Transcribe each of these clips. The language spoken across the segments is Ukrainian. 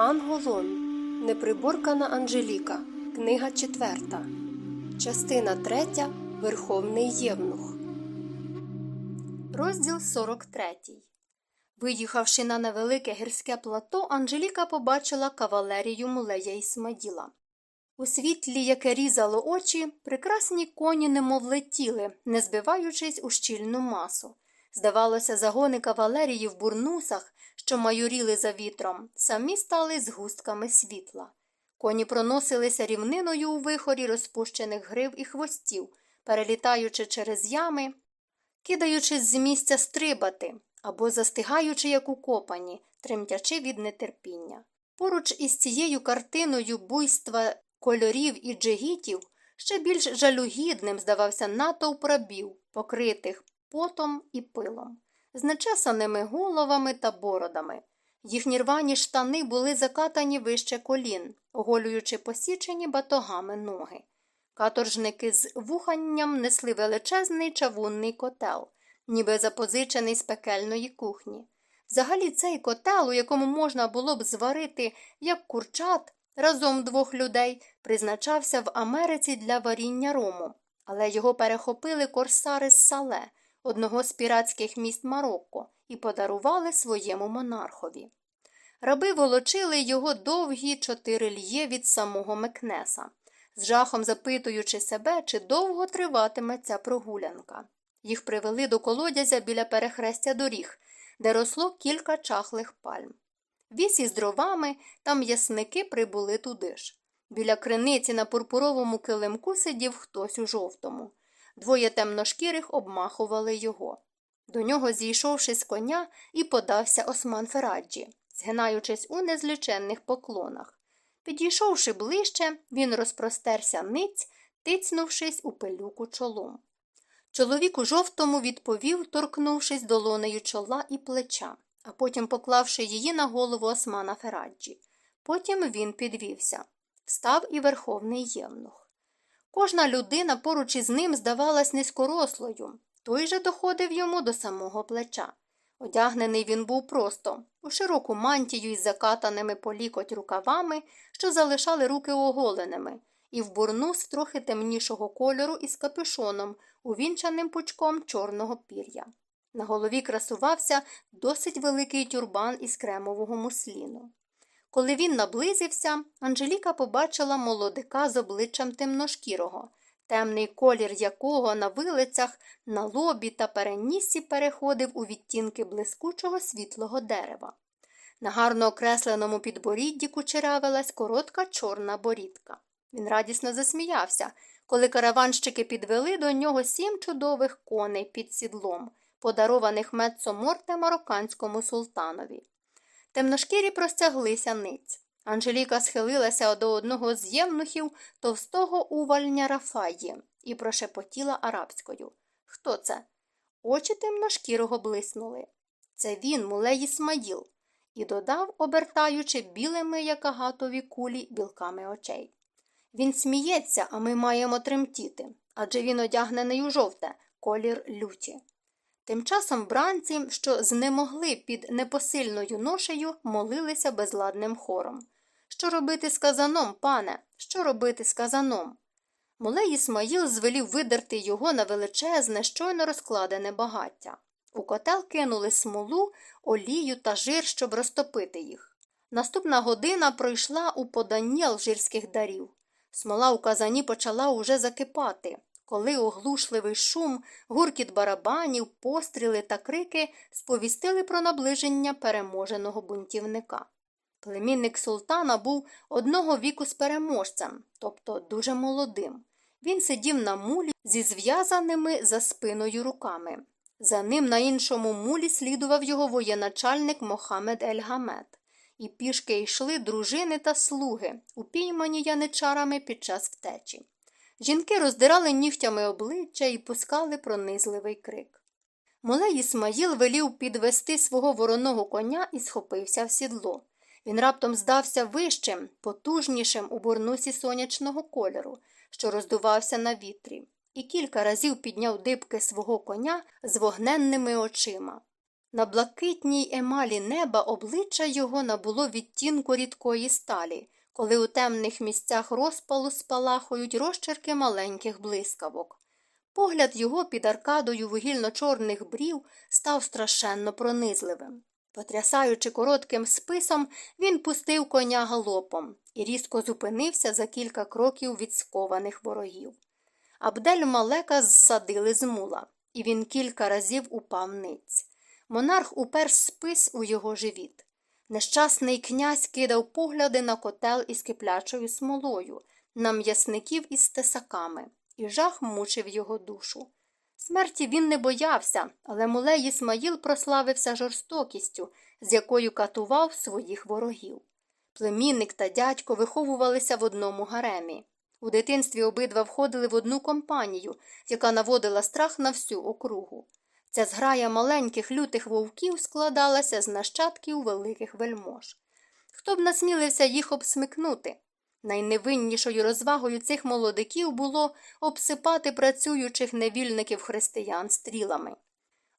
Анголон. Неприборкана Анжеліка. Книга четверта. Частина третя. Верховний Євнух. Розділ 43. Виїхавши на невелике гірське плато, Анжеліка побачила кавалерію мулея Ісмаділа. У світлі, яке різало очі, прекрасні коні немов летіли, не збиваючись у щільну масу. Здавалося, загони кавалерії в бурнусах, що майоріли за вітром, самі стали згустками світла. Коні проносилися рівниною у вихорі розпущених грив і хвостів, перелітаючи через ями, кидаючись з місця стрибати або застигаючи, як укопані, тремтячи від нетерпіння. Поруч із цією картиною буйства кольорів і джигітів ще більш жалюгідним здавався натовп рабів, покритих потом і пилом, з нечесаними головами та бородами. Їхні рвані штани були закатані вище колін, оголюючи посічені батогами ноги. Каторжники з вуханням несли величезний чавунний котел, ніби запозичений з пекельної кухні. Взагалі, цей котел, у якому можна було б зварити як курчат разом двох людей, призначався в Америці для варіння рому, але його перехопили корсари з сале, одного з піратських міст Марокко, і подарували своєму монархові. Раби волочили його довгі чотири льє від самого Мекнеса, з жахом запитуючи себе, чи довго триватиме ця прогулянка. Їх привели до колодязя біля перехрестя доріг, де росло кілька чахлих пальм. Віз із дровами та м'ясники прибули туди ж. Біля криниці на пурпуровому килимку сидів хтось у жовтому. Двоє темношкірих обмахували його. До нього, зійшовши з коня, і подався Осман Фераджі, згинаючись у незліченних поклонах. Підійшовши ближче, він розпростерся ниць, тицнувшись у пилюку чолом. Чоловік у жовтому відповів, торкнувшись долонею чола і плеча, а потім поклавши її на голову Османа Фераджі. Потім він підвівся. Встав і верховний євнух. Кожна людина поруч із ним здавалась низькорослою, той же доходив йому до самого плеча. Одягнений він був просто, у широку мантію із закатаними по лікоть рукавами, що залишали руки оголеними, і в бурнус трохи темнішого кольору із капюшоном, увінчаним пучком чорного пір'я. На голові красувався досить великий тюрбан із кремового мусліну. Коли він наблизився, Анжеліка побачила молодика з обличчям темношкірого, темний колір якого на вилицях, на лобі та переніссі переходив у відтінки блискучого світлого дерева. На гарно окресленому підборідді кучеравилась коротка чорна борідка. Він радісно засміявся, коли караванщики підвели до нього сім чудових коней під сідлом, подарованих Мецоморте марокканському султанові. Темношкірі простяглися ниць. Анжеліка схилилася до одного з євнухів товстого увальня Рафаї і прошепотіла арабською. Хто це? Очі темношкірого блиснули. Це він, мулей Ісмаїл, і додав, обертаючи білими, як агатові кулі, білками очей. Він сміється, а ми маємо тремтіти, адже він одягнений у жовте, колір люті. Тим часом бранці, що знемогли під непосильною ношею, молилися безладним хором. Що робити з казаном, пане? Що робити з казаном? Молей Ісмаїл звелів видерти його на величезне, щойно розкладене багаття. У котел кинули смолу, олію та жир, щоб розтопити їх. Наступна година пройшла у поданні алжирських дарів. Смола у казані почала уже закипати, коли оглушливий шум, гуркіт барабанів, постріли та крики сповістили про наближення переможеного бунтівника. Племінник султана був одного віку з переможцем, тобто дуже молодим. Він сидів на мулі зі зв'язаними за спиною руками. За ним на іншому мулі слідував його воєначальник Мохамед Ель-Гамет. І пішки йшли дружини та слуги, упіймані яничарами під час втечі. Жінки роздирали нігтями обличчя і пускали пронизливий крик. Молей Ісмаїл велів підвести свого вороного коня і схопився в сідло. Він раптом здався вищим, потужнішим у бурнусі сонячного кольору, що роздувався на вітрі, і кілька разів підняв дибки свого коня з вогненними очима. На блакитній емалі неба обличчя його набуло відтінку рідкої сталі, коли у темних місцях розпалу спалахують розчерки маленьких блискавок. Погляд його під аркадою вугільно-чорних брів став страшенно пронизливим. Потрясаючи коротким списом, він пустив коня галопом і різко зупинився за кілька кроків від скованих ворогів. Абдель Малека зсадили з мула, і він кілька разів упав ниць. Монарх упер спис у його живіт. Нещасний князь кидав погляди на котел із киплячою смолою, на м'ясників із тесаками, і жах мучив його душу. Смерті він не боявся, але мулей Ісмаїл прославився жорстокістю, з якою катував своїх ворогів. Племінник та дядько виховувалися в одному гаремі. У дитинстві обидва входили в одну компанію, яка наводила страх на всю округу. Ця зграя маленьких лютих вовків складалася з нащадків великих вельмож. Хто б насмілився їх обсмикнути? Найневиннішою розвагою цих молодиків було обсипати працюючих невільників християн стрілами.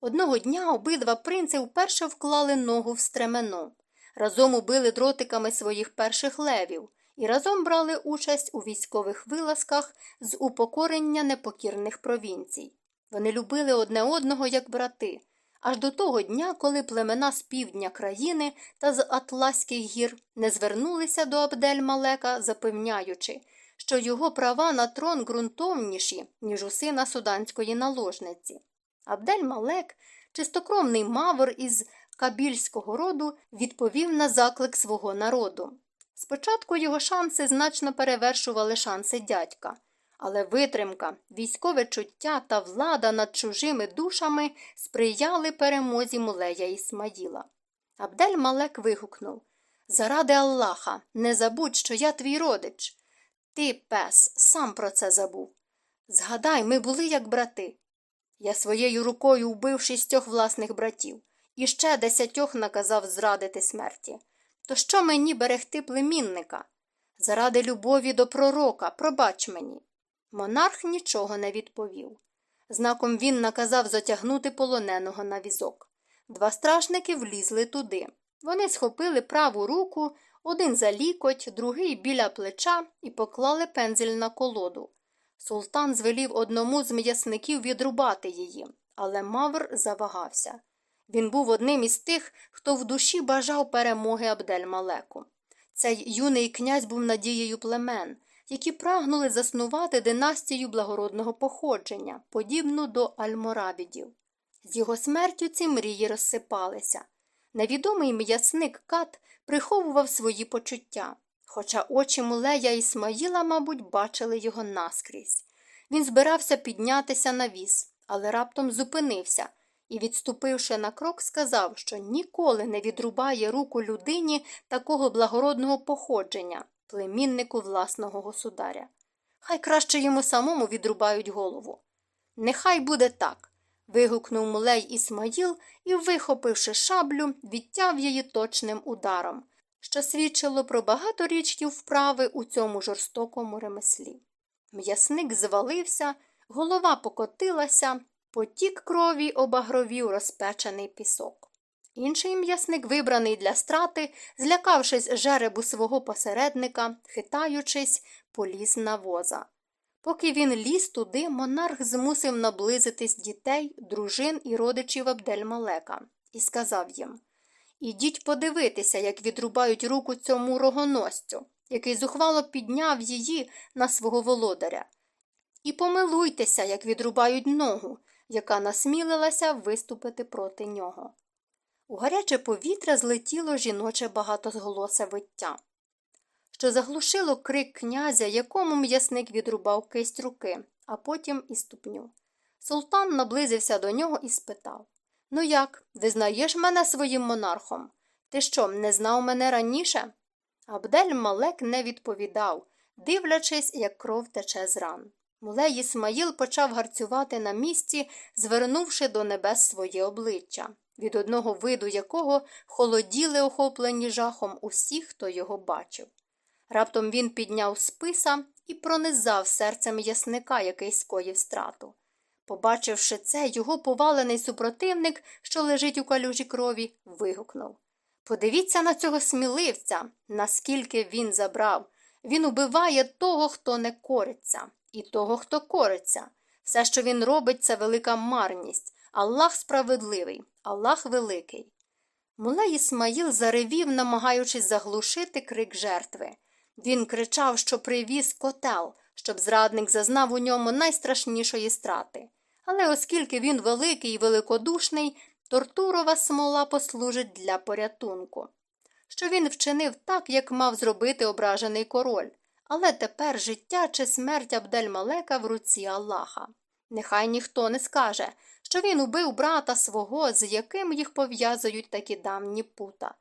Одного дня обидва принци вперше вклали ногу в стремено, разом убили дротиками своїх перших левів і разом брали участь у військових вилазках з упокорення непокірних провінцій. Вони любили одне одного як брати, аж до того дня, коли племена з півдня країни та з Атлаських гір не звернулися до Абдель Малека, запевняючи, що його права на трон ґрунтовніші, ніж у сина суданської наложниці. Абдель Малек, чистокровний мавр із кабільського роду, відповів на заклик свого народу. Спочатку його шанси значно перевершували шанси дядька. Але витримка, військове чуття та влада над чужими душами сприяли перемозі мулея Ісмаїла. Абдель Малек вигукнув Заради Аллаха, не забудь, що я твій родич. Ти, пес, сам про це забув. Згадай, ми були як брати. Я своєю рукою вбив шістьох власних братів і ще десятьох наказав зрадити смерті. То що мені берегти племінника? Заради любові до пророка, пробач мені. Монарх нічого не відповів. Знаком він наказав затягнути полоненого на візок. Два стражники влізли туди. Вони схопили праву руку, один за лікоть, другий біля плеча і поклали пензель на колоду. Султан звелів одному з м'ясників відрубати її, але Мавр завагався. Він був одним із тих, хто в душі бажав перемоги Абдель-Малеку. Цей юний князь був надією племен які прагнули заснувати династію благородного походження, подібну до альморабідів. З його смертю ці мрії розсипалися. Невідомий м'ясник Кат приховував свої почуття, хоча очі мулея Ісмаїла, мабуть, бачили його наскрізь. Він збирався піднятися на віз, але раптом зупинився і, відступивши на крок, сказав, що ніколи не відрубає руку людині такого благородного походження, племіннику власного государя. Хай краще йому самому відрубають голову. Нехай буде так. вигукнув мулей Ісмаїл і, вихопивши шаблю, відтяв її точним ударом, що свідчило про багаторічні вправи у цьому жорстокому ремеслі. М'ясник звалився, голова покотилася, потік крові обагровів розпечений пісок. Інший м'ясник, вибраний для страти, злякавшись жеребу свого посередника, хитаючись, поліз на воза. Поки він ліз туди, монарх змусив наблизитись дітей, дружин і родичів Абдельмалека і сказав їм Ідіть подивитися, як відрубають руку цьому рогоносцю, який зухвало підняв її на свого володаря. І помилуйтеся, як відрубають ногу, яка насмілилася виступити проти нього. У гаряче повітря злетіло жіноче багатозголосе виття, що заглушило крик князя, якому м'ясник відрубав кисть руки, а потім і ступню. Султан наблизився до нього і спитав Ну як, визнаєш мене своїм монархом? Ти що, не знав мене раніше? Абдель Малек не відповідав, дивлячись, як кров тече з ран. Мулей Ісмаїл почав гарцювати на місці, звернувши до небес своє обличчя від одного виду якого холоділи охоплені жахом усі, хто його бачив. Раптом він підняв списа і пронизав серцем ясника, який скоїв страту. Побачивши це, його повалений супротивник, що лежить у калюжі крові, вигукнув Подивіться на цього сміливця, наскільки він забрав. Він убиває того, хто не кориться, і того, хто кориться. Все, що він робить, це велика марність. Аллах справедливий, Аллах великий. Мулей Ісмаїл заревів, намагаючись заглушити крик жертви. Він кричав, що привіз котел, щоб зрадник зазнав у ньому найстрашнішої страти. Але оскільки він великий і великодушний, тортурова смола послужить для порятунку. Що він вчинив так, як мав зробити ображений король, але тепер життя чи смерть Абдельмалека в руці Аллаха. Нехай ніхто не скаже, що він убив брата свого, з яким їх пов'язують такі давні пута,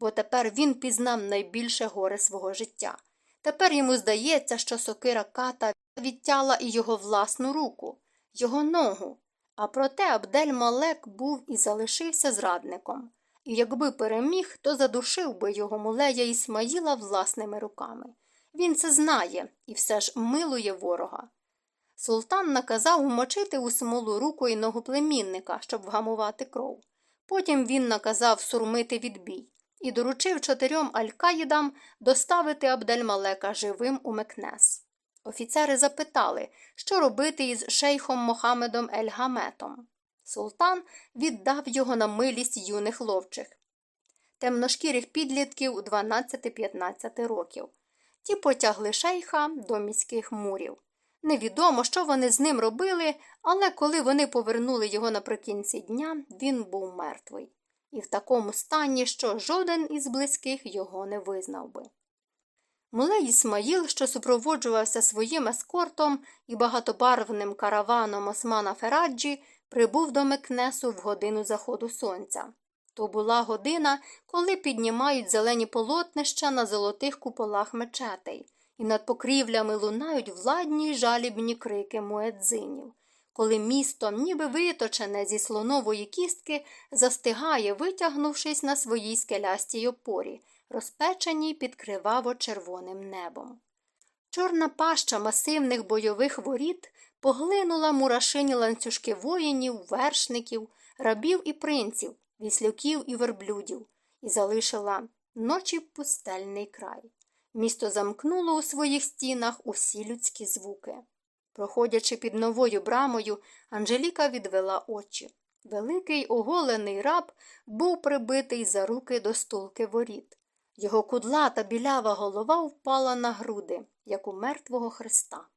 бо тепер він пізнав найбільше горе свого життя. Тепер йому здається, що сокира ката відтяла і його власну руку, його ногу. А проте Абдель Малек був і залишився зрадником, і якби переміг, то задушив би його мулея Ісмаїла власними руками. Він це знає і все ж милує ворога. Султан наказав умочити у смолу руку і ногу племінника, щоб вгамувати кров. Потім він наказав сурмити відбій і доручив чотирьом алькаїдам доставити Абдельмалека живим у Мекнес. Офіцери запитали, що робити із шейхом Мохамедом Ель-Гаметом. Султан віддав його на милість юних ловчих, темношкірих підлітків 12-15 років. Ті потягли шейха до міських мурів. Невідомо, що вони з ним робили, але коли вони повернули його наприкінці дня, він був мертвий, і в такому стані, що жоден із близьких його не визнав би. Мулей Ісмаїл, що супроводжувався своїм ескортом і багатобарвним караваном Османа Фераджі, прибув до Мекнесу в годину заходу сонця. То була година, коли піднімають зелені полотнища на золотих куполах мечетей, і над покрівлями лунають владні й жалібні крики муедзинів. Коли місто, ніби виточене зі слонової кістки, застигає, витягнувшись на своїй скелястій опорі, розпеченій під криваво червоним небом. Чорна паща масивних бойових воріт поглинула мурашині ланцюжки воїнів, вершників, рабів і принців, віслюків і верблюдів, і залишила ночі пустельний край. Місто замкнуло у своїх стінах усі людські звуки. Проходячи під новою брамою, Анжеліка відвела очі. Великий оголений раб був прибитий за руки до стулки воріт. Його кудлата білява голова впала на груди, як у мертвого Христа.